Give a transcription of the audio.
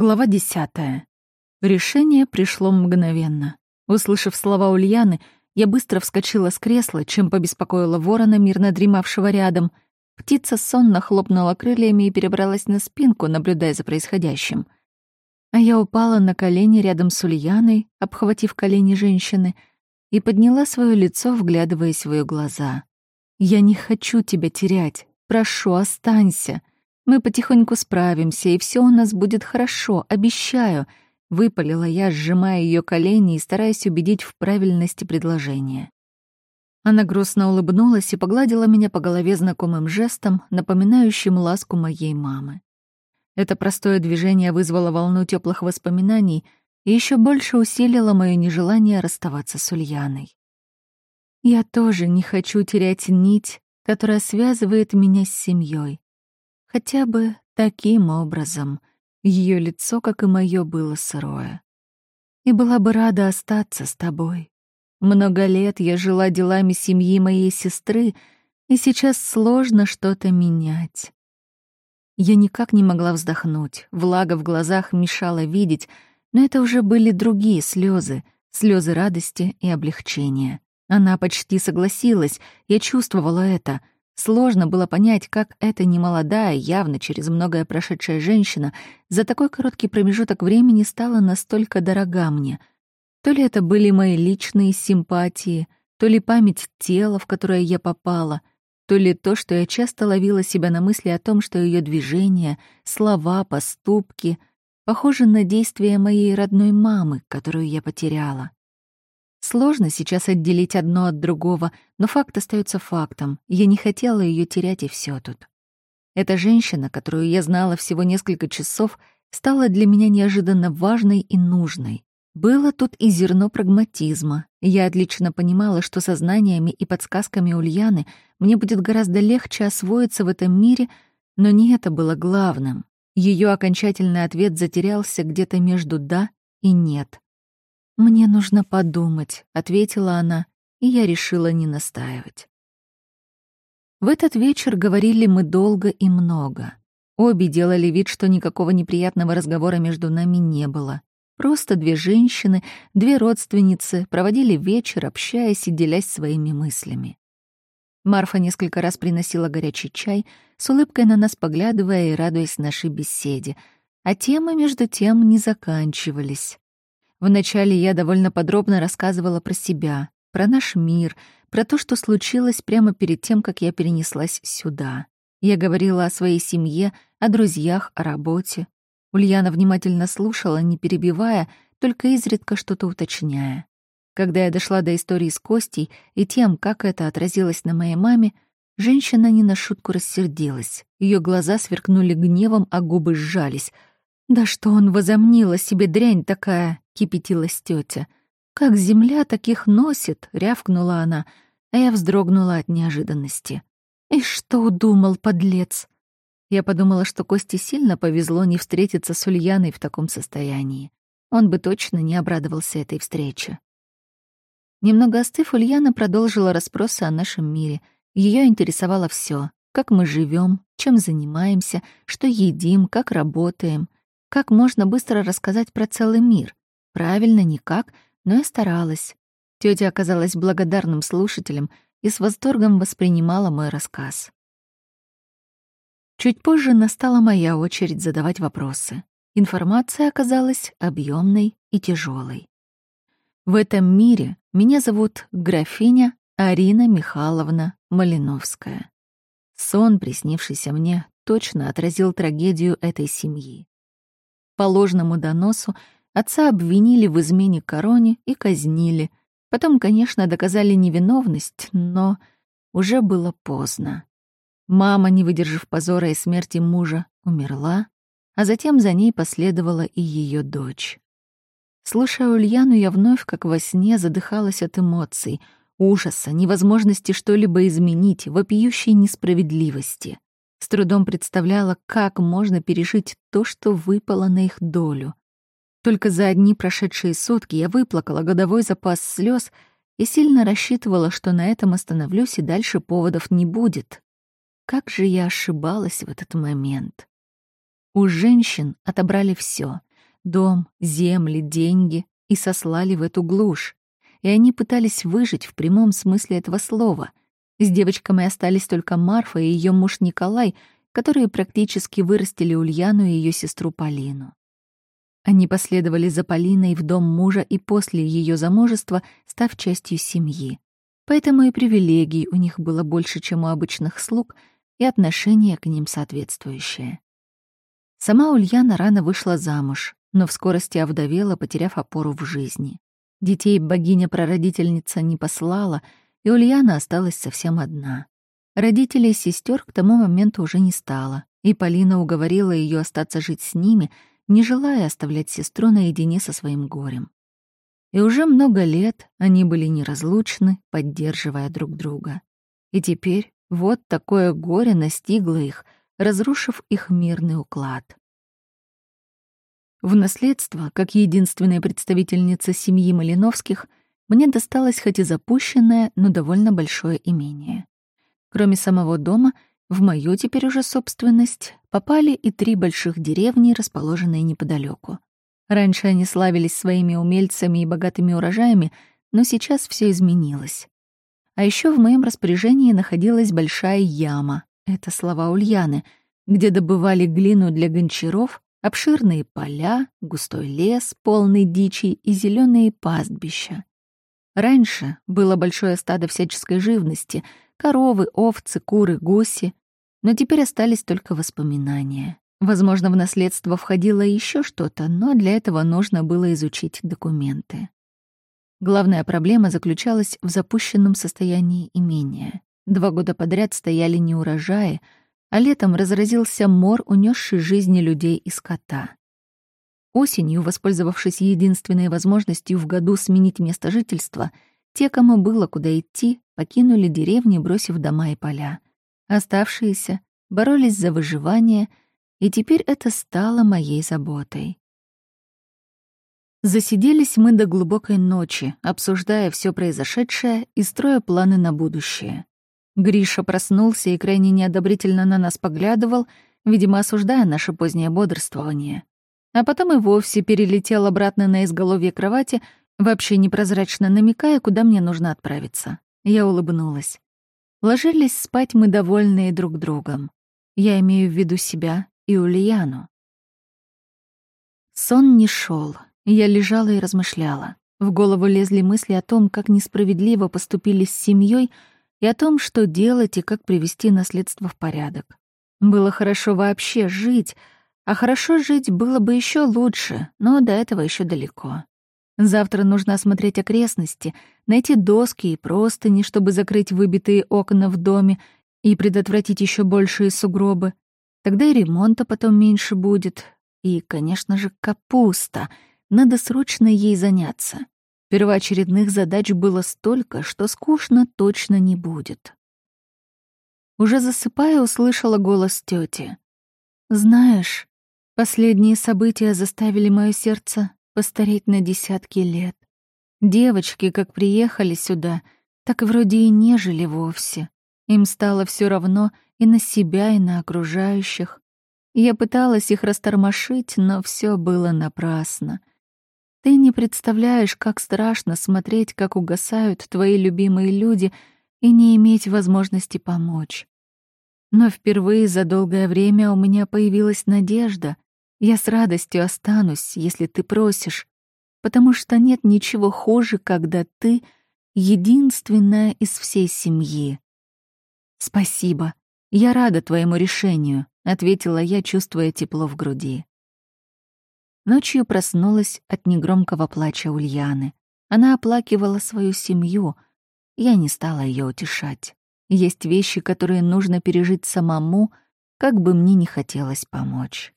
Глава десятая. Решение пришло мгновенно. Услышав слова Ульяны, я быстро вскочила с кресла, чем побеспокоила ворона, мирно дремавшего рядом. Птица сонно хлопнула крыльями и перебралась на спинку, наблюдая за происходящим. А я упала на колени рядом с Ульяной, обхватив колени женщины, и подняла свое лицо, вглядываясь в ее глаза. «Я не хочу тебя терять. Прошу, останься. Мы потихоньку справимся, и все у нас будет хорошо, обещаю», — выпалила я, сжимая ее колени и стараясь убедить в правильности предложения. Она грустно улыбнулась и погладила меня по голове знакомым жестом, напоминающим ласку моей мамы. Это простое движение вызвало волну теплых воспоминаний и еще больше усилило мое нежелание расставаться с Ульяной. Я тоже не хочу терять нить, которая связывает меня с семьей. Хотя бы таким образом. Ее лицо, как и мое, было сырое. И была бы рада остаться с тобой. Много лет я жила делами семьи моей сестры, и сейчас сложно что-то менять. Я никак не могла вздохнуть, влага в глазах мешала видеть, но это уже были другие слезы, слезы радости и облегчения. Она почти согласилась, я чувствовала это — Сложно было понять, как эта немолодая, явно через многое прошедшая женщина за такой короткий промежуток времени стала настолько дорога мне. То ли это были мои личные симпатии, то ли память тела, в которое я попала, то ли то, что я часто ловила себя на мысли о том, что ее движения, слова, поступки похожи на действия моей родной мамы, которую я потеряла. Сложно сейчас отделить одно от другого, но факт остается фактом. Я не хотела ее терять, и все тут. Эта женщина, которую я знала всего несколько часов, стала для меня неожиданно важной и нужной. Было тут и зерно прагматизма. Я отлично понимала, что со знаниями и подсказками Ульяны мне будет гораздо легче освоиться в этом мире, но не это было главным. Ее окончательный ответ затерялся где-то между «да» и «нет». «Мне нужно подумать», — ответила она, и я решила не настаивать. В этот вечер говорили мы долго и много. Обе делали вид, что никакого неприятного разговора между нами не было. Просто две женщины, две родственницы проводили вечер, общаясь и делясь своими мыслями. Марфа несколько раз приносила горячий чай, с улыбкой на нас поглядывая и радуясь нашей беседе, а темы, между тем, не заканчивались. Вначале я довольно подробно рассказывала про себя, про наш мир, про то, что случилось прямо перед тем, как я перенеслась сюда. Я говорила о своей семье, о друзьях, о работе. Ульяна внимательно слушала, не перебивая, только изредка что-то уточняя. Когда я дошла до истории с Костей и тем, как это отразилось на моей маме, женщина не на шутку рассердилась. Ее глаза сверкнули гневом, а губы сжались. «Да что он возомнил о себе дрянь такая!» Кипятилась тетя. «Как земля таких носит!» — рявкнула она, а я вздрогнула от неожиданности. «И что удумал, подлец?» Я подумала, что Косте сильно повезло не встретиться с Ульяной в таком состоянии. Он бы точно не обрадовался этой встрече. Немного остыв, Ульяна продолжила расспросы о нашем мире. Ее интересовало все: как мы живем, чем занимаемся, что едим, как работаем, как можно быстро рассказать про целый мир. Правильно, никак, но я старалась. Тётя оказалась благодарным слушателем и с восторгом воспринимала мой рассказ. Чуть позже настала моя очередь задавать вопросы. Информация оказалась объемной и тяжелой. В этом мире меня зовут графиня Арина Михайловна Малиновская. Сон, приснившийся мне, точно отразил трагедию этой семьи. По ложному доносу Отца обвинили в измене короне и казнили. Потом, конечно, доказали невиновность, но уже было поздно. Мама, не выдержав позора и смерти мужа, умерла, а затем за ней последовала и ее дочь. Слушая Ульяну, я вновь, как во сне, задыхалась от эмоций, ужаса, невозможности что-либо изменить, вопиющей несправедливости. С трудом представляла, как можно пережить то, что выпало на их долю. Только за одни прошедшие сутки я выплакала годовой запас слез и сильно рассчитывала, что на этом остановлюсь и дальше поводов не будет. Как же я ошибалась в этот момент. У женщин отобрали все: дом, земли, деньги и сослали в эту глушь. И они пытались выжить в прямом смысле этого слова. С девочками остались только Марфа и ее муж Николай, которые практически вырастили Ульяну и ее сестру Полину. Они последовали за Полиной в дом мужа и после ее замужества, став частью семьи. Поэтому и привилегий у них было больше, чем у обычных слуг, и отношение к ним соответствующее. Сама Ульяна рано вышла замуж, но в скорости овдовела, потеряв опору в жизни. Детей богиня-прародительница не послала, и Ульяна осталась совсем одна. Родителей сестер к тому моменту уже не стало, и Полина уговорила ее остаться жить с ними, не желая оставлять сестру наедине со своим горем. И уже много лет они были неразлучны, поддерживая друг друга. И теперь вот такое горе настигло их, разрушив их мирный уклад. В наследство, как единственная представительница семьи Малиновских, мне досталось хоть и запущенное, но довольно большое имение. Кроме самого дома, в мою теперь уже собственность попали и три больших деревни, расположенные неподалеку. Раньше они славились своими умельцами и богатыми урожаями, но сейчас все изменилось. А еще в моем распоряжении находилась большая яма, это слова Ульяны, где добывали глину для гончаров, обширные поля, густой лес, полный дичи и зеленые пастбища. Раньше было большое стадо всяческой живности — коровы, овцы, куры, гуси, но теперь остались только воспоминания. Возможно, в наследство входило еще что-то, но для этого нужно было изучить документы. Главная проблема заключалась в запущенном состоянии имения. Два года подряд стояли неурожаи, а летом разразился мор, унесший жизни людей и скота. Осенью, воспользовавшись единственной возможностью в году сменить место жительства, те, кому было куда идти, покинули деревни, бросив дома и поля. Оставшиеся боролись за выживание — и теперь это стало моей заботой. Засиделись мы до глубокой ночи, обсуждая все произошедшее и строя планы на будущее. Гриша проснулся и крайне неодобрительно на нас поглядывал, видимо, осуждая наше позднее бодрствование. А потом и вовсе перелетел обратно на изголовье кровати, вообще непрозрачно намекая, куда мне нужно отправиться. Я улыбнулась. Ложились спать мы довольные друг другом. Я имею в виду себя и Ульяну. Сон не шел. Я лежала и размышляла. В голову лезли мысли о том, как несправедливо поступили с семьей, и о том, что делать и как привести наследство в порядок. Было хорошо вообще жить, а хорошо жить было бы еще лучше, но до этого еще далеко. Завтра нужно осмотреть окрестности, найти доски и простыни, чтобы закрыть выбитые окна в доме и предотвратить еще большие сугробы, Тогда и ремонта потом меньше будет. И, конечно же, капуста. Надо срочно ей заняться. Первоочередных задач было столько, что скучно точно не будет. Уже засыпая, услышала голос тети. «Знаешь, последние события заставили мое сердце постареть на десятки лет. Девочки, как приехали сюда, так вроде и не жили вовсе. Им стало все равно — и на себя, и на окружающих. Я пыталась их растормошить, но все было напрасно. Ты не представляешь, как страшно смотреть, как угасают твои любимые люди и не иметь возможности помочь. Но впервые за долгое время у меня появилась надежда. Я с радостью останусь, если ты просишь, потому что нет ничего хуже, когда ты единственная из всей семьи. Спасибо. «Я рада твоему решению», — ответила я, чувствуя тепло в груди. Ночью проснулась от негромкого плача Ульяны. Она оплакивала свою семью. Я не стала ее утешать. Есть вещи, которые нужно пережить самому, как бы мне не хотелось помочь.